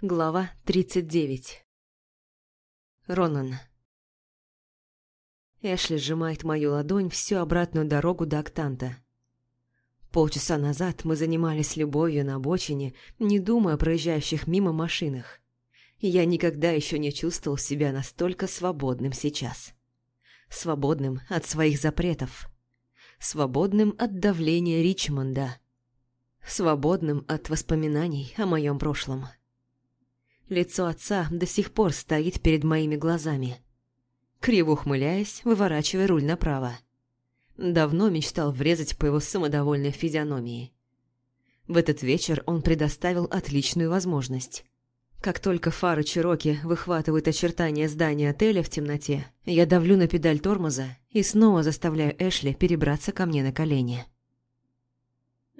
Глава 39 Ронан Эшли сжимает мою ладонь всю обратную дорогу до Октанта. Полчаса назад мы занимались любовью на обочине, не думая о проезжающих мимо машинах. Я никогда еще не чувствовал себя настолько свободным сейчас. Свободным от своих запретов. Свободным от давления Ричмонда. Свободным от воспоминаний о моем прошлом. Лицо отца до сих пор стоит перед моими глазами. Криво ухмыляясь, выворачивая руль направо. Давно мечтал врезать по его самодовольной физиономии. В этот вечер он предоставил отличную возможность. Как только фары Чироки выхватывают очертания здания отеля в темноте, я давлю на педаль тормоза и снова заставляю Эшли перебраться ко мне на колени.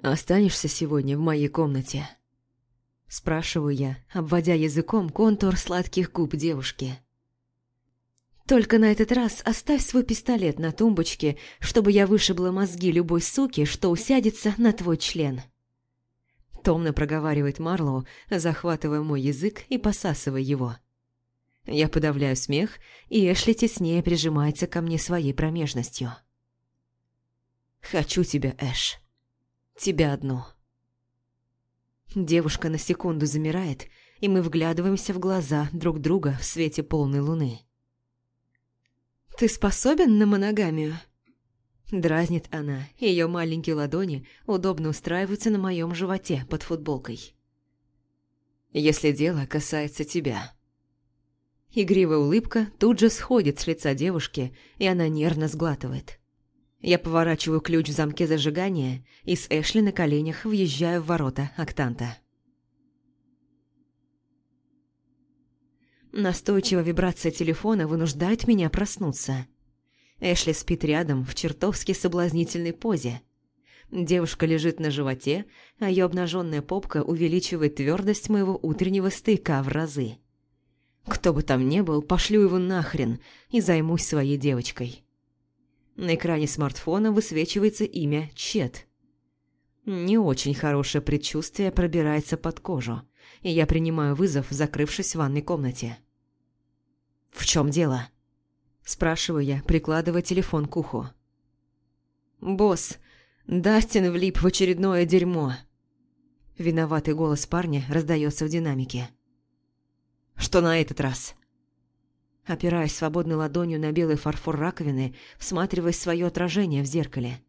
«Останешься сегодня в моей комнате?» Спрашиваю я, обводя языком контур сладких губ девушки. «Только на этот раз оставь свой пистолет на тумбочке, чтобы я вышибла мозги любой суки, что усядется на твой член». Томно проговаривает Марлоу, захватывая мой язык и посасывая его. Я подавляю смех, и Эшли теснее прижимается ко мне своей промежностью. «Хочу тебя, Эш. Тебя одну». Девушка на секунду замирает, и мы вглядываемся в глаза друг друга в свете полной луны. «Ты способен на моногамию?» Дразнит она, ее маленькие ладони удобно устраиваются на моем животе под футболкой. «Если дело касается тебя». Игривая улыбка тут же сходит с лица девушки, и она нервно сглатывает. Я поворачиваю ключ в замке зажигания и с Эшли на коленях въезжаю в ворота октанта. Настойчивая вибрация телефона вынуждает меня проснуться. Эшли спит рядом в чертовски соблазнительной позе. Девушка лежит на животе, а ее обнаженная попка увеличивает твердость моего утреннего стыка в разы. Кто бы там ни был, пошлю его нахрен и займусь своей девочкой. На экране смартфона высвечивается имя Чет. Не очень хорошее предчувствие пробирается под кожу, и я принимаю вызов, закрывшись в ванной комнате. «В чем дело?» Спрашиваю я, прикладывая телефон к уху. «Босс, Дастин влип в очередное дерьмо!» Виноватый голос парня раздается в динамике. «Что на этот раз?» Опираясь свободной ладонью на белый фарфор раковины, всматриваясь в свое отражение в зеркале.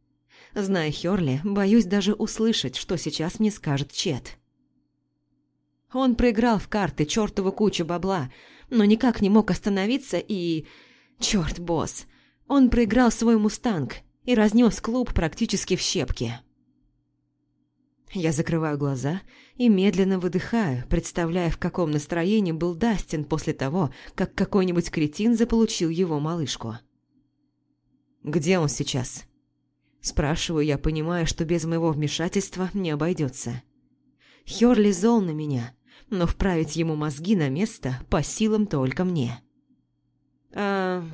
Зная Хёрли, боюсь даже услышать, что сейчас мне скажет Чет. Он проиграл в карты чертову кучу бабла, но никак не мог остановиться и... Черт, босс, он проиграл свой мустанг и разнес клуб практически в щепки. Я закрываю глаза и медленно выдыхаю, представляя, в каком настроении был Дастин после того, как какой-нибудь кретин заполучил его малышку. «Где он сейчас?» Спрашиваю я, понимая, что без моего вмешательства не обойдется. Хёрли зол на меня, но вправить ему мозги на место по силам только мне. «А,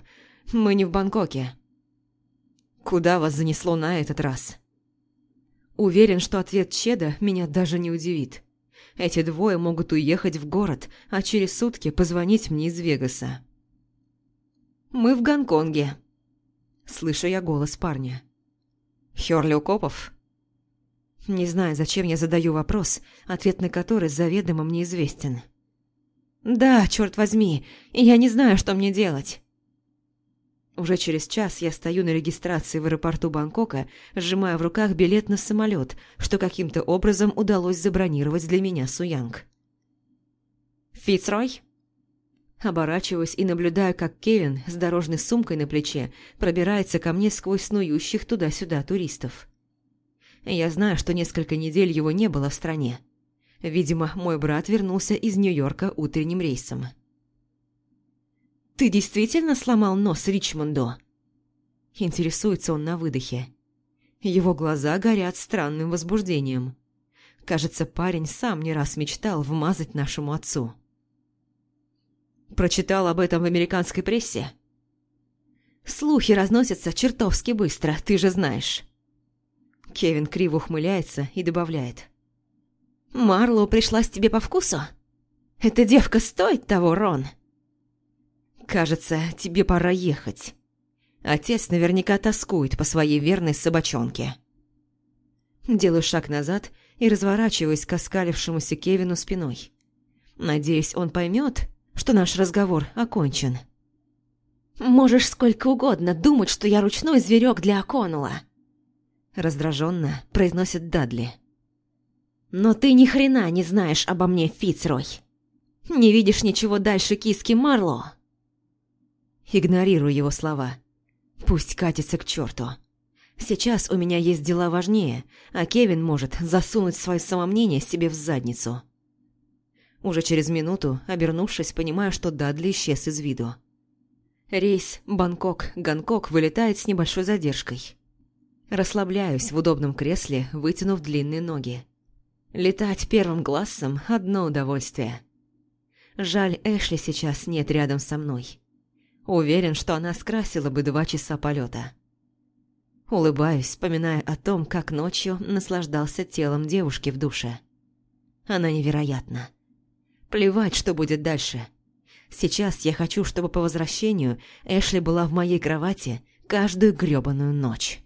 мы не в Бангкоке». «Куда вас занесло на этот раз?» Уверен, что ответ Чеда меня даже не удивит. Эти двое могут уехать в город, а через сутки позвонить мне из Вегаса. «Мы в Гонконге», – слышу я голос парня. «Хёрли Укопов?» Не знаю, зачем я задаю вопрос, ответ на который заведомо мне известен. «Да, черт возьми, я не знаю, что мне делать». Уже через час я стою на регистрации в аэропорту Бангкока, сжимая в руках билет на самолет, что каким-то образом удалось забронировать для меня Суянг. «Фицрой?» Оборачиваюсь и наблюдаю, как Кевин с дорожной сумкой на плече пробирается ко мне сквозь снующих туда-сюда туристов. Я знаю, что несколько недель его не было в стране. Видимо, мой брат вернулся из Нью-Йорка утренним рейсом. «Ты действительно сломал нос Ричмонду?» Интересуется он на выдохе. Его глаза горят странным возбуждением. Кажется, парень сам не раз мечтал вмазать нашему отцу. Прочитал об этом в американской прессе? Слухи разносятся чертовски быстро, ты же знаешь. Кевин криво ухмыляется и добавляет. «Марлоу пришлась тебе по вкусу?» Эта девка стоит того, Рон? Кажется, тебе пора ехать. Отец наверняка тоскует по своей верной собачонке. Делаю шаг назад и разворачиваюсь к оскалившемуся Кевину спиной. Надеюсь, он поймет, что наш разговор окончен. «Можешь сколько угодно думать, что я ручной зверек для Оконула», раздраженно произносит Дадли. «Но ты ни хрена не знаешь обо мне, Фицрой. Не видишь ничего дальше киски Марло?» Игнорирую его слова. Пусть катится к черту. Сейчас у меня есть дела важнее, а Кевин может засунуть свое самомнение себе в задницу. Уже через минуту, обернувшись, понимаю, что Дадли исчез из виду. Рейс Бангкок-Гонкок вылетает с небольшой задержкой. Расслабляюсь в удобном кресле, вытянув длинные ноги. Летать первым классом – одно удовольствие. Жаль, Эшли сейчас нет рядом со мной. Уверен, что она скрасила бы два часа полета. Улыбаюсь, вспоминая о том, как ночью наслаждался телом девушки в душе. Она невероятна. Плевать, что будет дальше. Сейчас я хочу, чтобы по возвращению Эшли была в моей кровати каждую грёбаную ночь.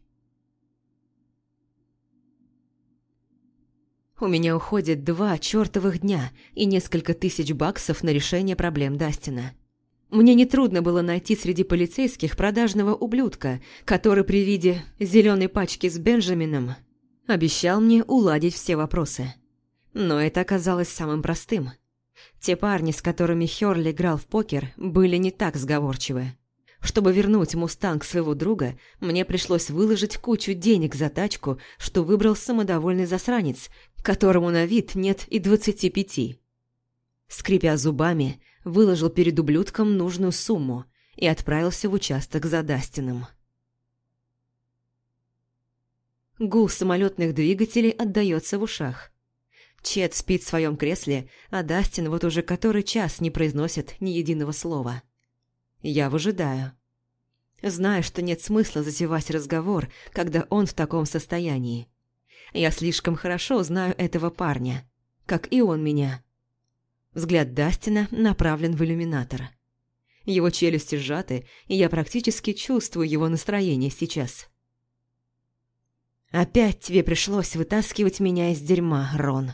У меня уходит два чертовых дня и несколько тысяч баксов на решение проблем Дастина. Мне нетрудно было найти среди полицейских продажного ублюдка, который при виде зеленой пачки с Бенджамином обещал мне уладить все вопросы. Но это оказалось самым простым. Те парни, с которыми Хёрли играл в покер, были не так сговорчивы. Чтобы вернуть «Мустанг» своего друга, мне пришлось выложить кучу денег за тачку, что выбрал самодовольный засранец, которому на вид нет и двадцати пяти. Скрипя зубами, выложил перед ублюдком нужную сумму и отправился в участок за Дастином. Гул самолетных двигателей отдается в ушах. Чет спит в своем кресле, а Дастин вот уже который час не произносит ни единого слова. Я выжидаю. Знаю, что нет смысла затевать разговор, когда он в таком состоянии. Я слишком хорошо знаю этого парня, как и он меня. Взгляд Дастина направлен в иллюминатор. Его челюсти сжаты, и я практически чувствую его настроение сейчас. «Опять тебе пришлось вытаскивать меня из дерьма, Рон».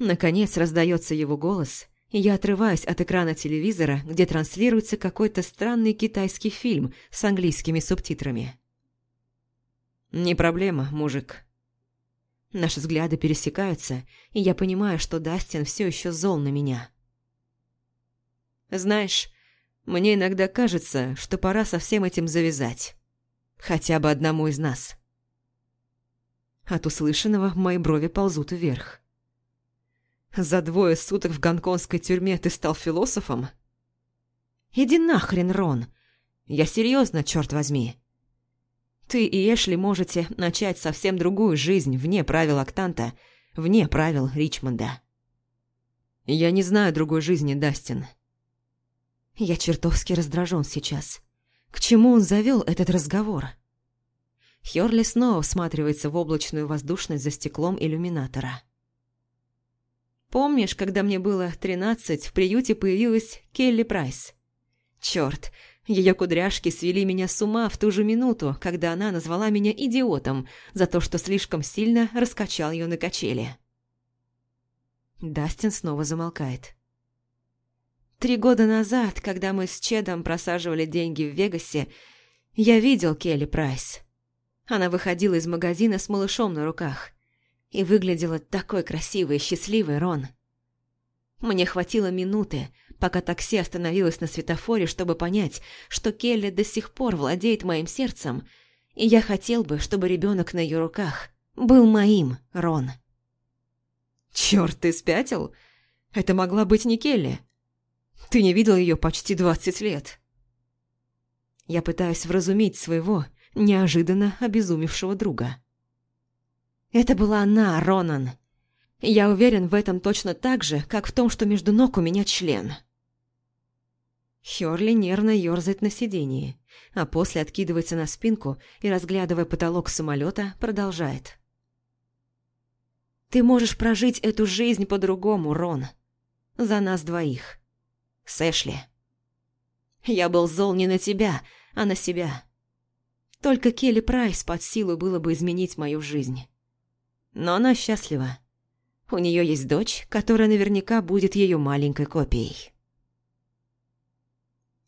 Наконец раздается его голос, и я отрываюсь от экрана телевизора, где транслируется какой-то странный китайский фильм с английскими субтитрами. «Не проблема, мужик». Наши взгляды пересекаются, и я понимаю, что Дастин все еще зол на меня. «Знаешь, мне иногда кажется, что пора со всем этим завязать. Хотя бы одному из нас». От услышанного мои брови ползут вверх. За двое суток в гонконгской тюрьме ты стал философом? Иди нахрен, Рон. Я серьезно, черт возьми. Ты и Эшли можете начать совсем другую жизнь вне правил Октанта, вне правил Ричмонда. Я не знаю другой жизни, Дастин. Я чертовски раздражен сейчас. К чему он завел этот разговор? Хёрли снова всматривается в облачную воздушность за стеклом иллюминатора. Помнишь, когда мне было тринадцать, в приюте появилась Келли Прайс? Черт, ее кудряшки свели меня с ума в ту же минуту, когда она назвала меня идиотом за то, что слишком сильно раскачал ее на качели. Дастин снова замолкает. Три года назад, когда мы с Чедом просаживали деньги в Вегасе, я видел Келли Прайс. Она выходила из магазина с малышом на руках – и выглядела такой красивой и счастливой, Рон. Мне хватило минуты, пока такси остановилось на светофоре, чтобы понять, что Келли до сих пор владеет моим сердцем, и я хотел бы, чтобы ребенок на ее руках был моим, Рон. Черт, ты спятил? Это могла быть не Келли. Ты не видел ее почти двадцать лет. Я пытаюсь вразумить своего неожиданно обезумевшего друга. Это была она, Ронан. Я уверен в этом точно так же, как в том, что между ног у меня член. Хёрли нервно ёрзает на сиденье, а после откидывается на спинку и, разглядывая потолок самолета, продолжает. «Ты можешь прожить эту жизнь по-другому, Рон. За нас двоих. С Эшли. Я был зол не на тебя, а на себя. Только Келли Прайс под силу было бы изменить мою жизнь. Но она счастлива. У нее есть дочь, которая наверняка будет ее маленькой копией.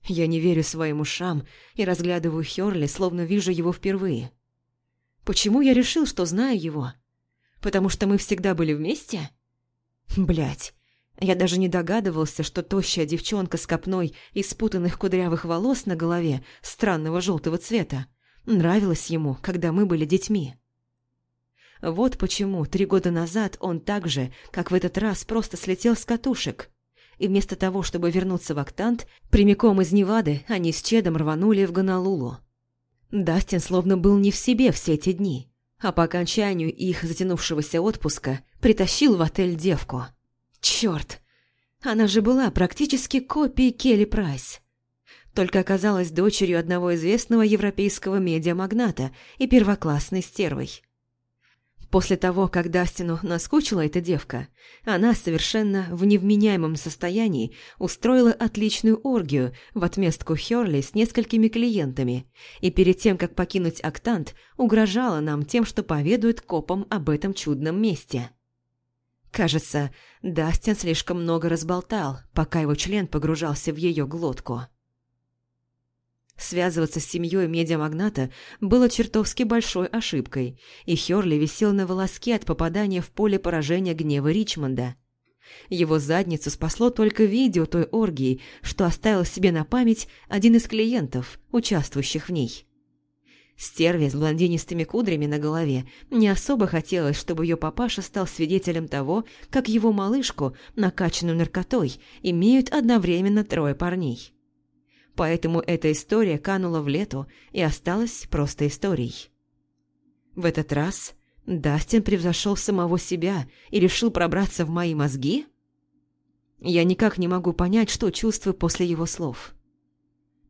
Я не верю своим ушам и разглядываю Хёрли, словно вижу его впервые. Почему я решил, что знаю его? Потому что мы всегда были вместе? Блять, я даже не догадывался, что тощая девчонка с копной из спутанных кудрявых волос на голове странного желтого цвета нравилась ему, когда мы были детьми. Вот почему три года назад он так же, как в этот раз, просто слетел с катушек. И вместо того, чтобы вернуться в Актант, прямиком из Невады они с Чедом рванули в Гонолулу. Дастин словно был не в себе все эти дни, а по окончанию их затянувшегося отпуска притащил в отель девку. Чёрт! Она же была практически копией Келли Прайс. Только оказалась дочерью одного известного европейского медиамагната и первоклассной стервой. После того, как Дастину наскучила эта девка, она совершенно в невменяемом состоянии устроила отличную оргию в отместку Хёрли с несколькими клиентами и перед тем, как покинуть Актант, угрожала нам тем, что поведает копам об этом чудном месте. Кажется, Дастин слишком много разболтал, пока его член погружался в ее глотку. Связываться с семьей медиамагната было чертовски большой ошибкой, и Хёрли висел на волоске от попадания в поле поражения гнева Ричмонда. Его задницу спасло только видео той оргии, что оставил себе на память один из клиентов, участвующих в ней. Стерве с блондинистыми кудрями на голове не особо хотелось, чтобы ее папаша стал свидетелем того, как его малышку, накачанную наркотой, имеют одновременно трое парней. Поэтому эта история канула в лету и осталась просто историей. В этот раз Дастин превзошел самого себя и решил пробраться в мои мозги? Я никак не могу понять, что чувствую после его слов.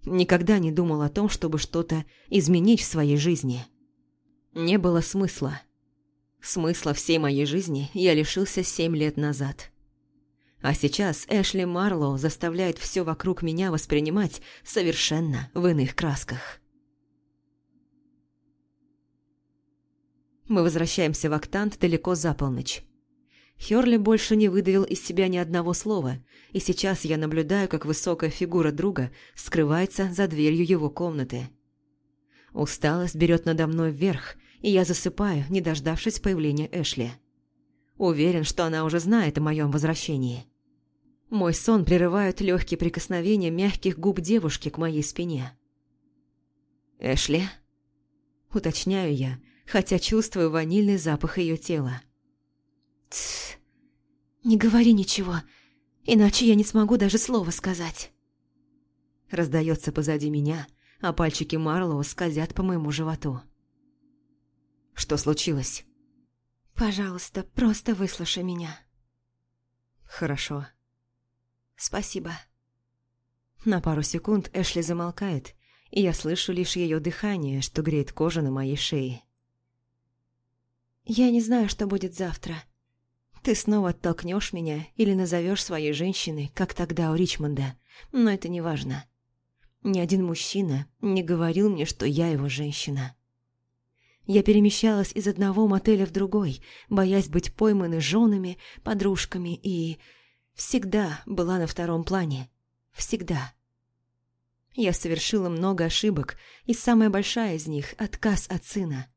Никогда не думал о том, чтобы что-то изменить в своей жизни. Не было смысла. Смысла всей моей жизни я лишился семь лет назад. А сейчас Эшли Марлоу заставляет все вокруг меня воспринимать совершенно в иных красках. Мы возвращаемся в Актант далеко за полночь. Хёрли больше не выдавил из себя ни одного слова, и сейчас я наблюдаю, как высокая фигура друга скрывается за дверью его комнаты. Усталость берет надо мной вверх, и я засыпаю, не дождавшись появления Эшли. Уверен, что она уже знает о моем возвращении. Мой сон прерывают легкие прикосновения мягких губ девушки к моей спине. «Эшли?» Уточняю я, хотя чувствую ванильный запах ее тела. «Тссс, не говори ничего, иначе я не смогу даже слова сказать». Раздается позади меня, а пальчики Марлоу скользят по моему животу. Что случилось? «Пожалуйста, просто выслушай меня». «Хорошо». «Спасибо». На пару секунд Эшли замолкает, и я слышу лишь ее дыхание, что греет кожу на моей шее. «Я не знаю, что будет завтра. Ты снова оттолкнешь меня или назовешь своей женщиной, как тогда у Ричмонда, но это не важно. Ни один мужчина не говорил мне, что я его женщина». Я перемещалась из одного мотеля в другой, боясь быть пойманной женами, подружками и всегда была на втором плане. Всегда. Я совершила много ошибок, и самая большая из них – отказ от сына.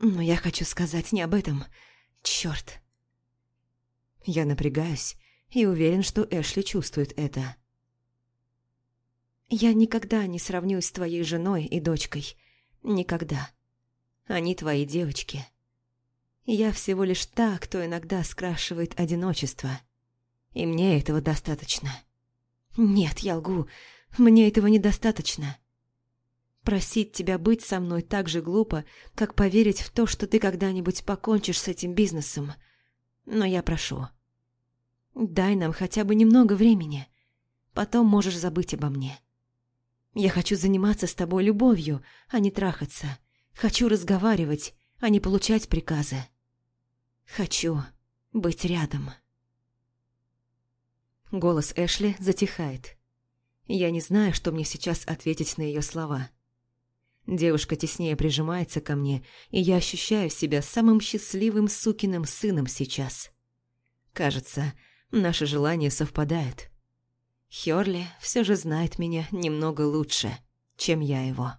Но я хочу сказать не об этом. Чёрт. Я напрягаюсь и уверен, что Эшли чувствует это. Я никогда не сравнюсь с твоей женой и дочкой. Никогда. Они твои девочки. Я всего лишь та, кто иногда скрашивает одиночество – и мне этого достаточно. Нет, я лгу. Мне этого недостаточно. Просить тебя быть со мной так же глупо, как поверить в то, что ты когда-нибудь покончишь с этим бизнесом. Но я прошу. Дай нам хотя бы немного времени. Потом можешь забыть обо мне. Я хочу заниматься с тобой любовью, а не трахаться. Хочу разговаривать, а не получать приказы. Хочу быть рядом. Голос Эшли затихает. Я не знаю, что мне сейчас ответить на ее слова. Девушка теснее прижимается ко мне, и я ощущаю себя самым счастливым сукиным сыном сейчас. Кажется, наши желания совпадают. Хёрли все же знает меня немного лучше, чем я его.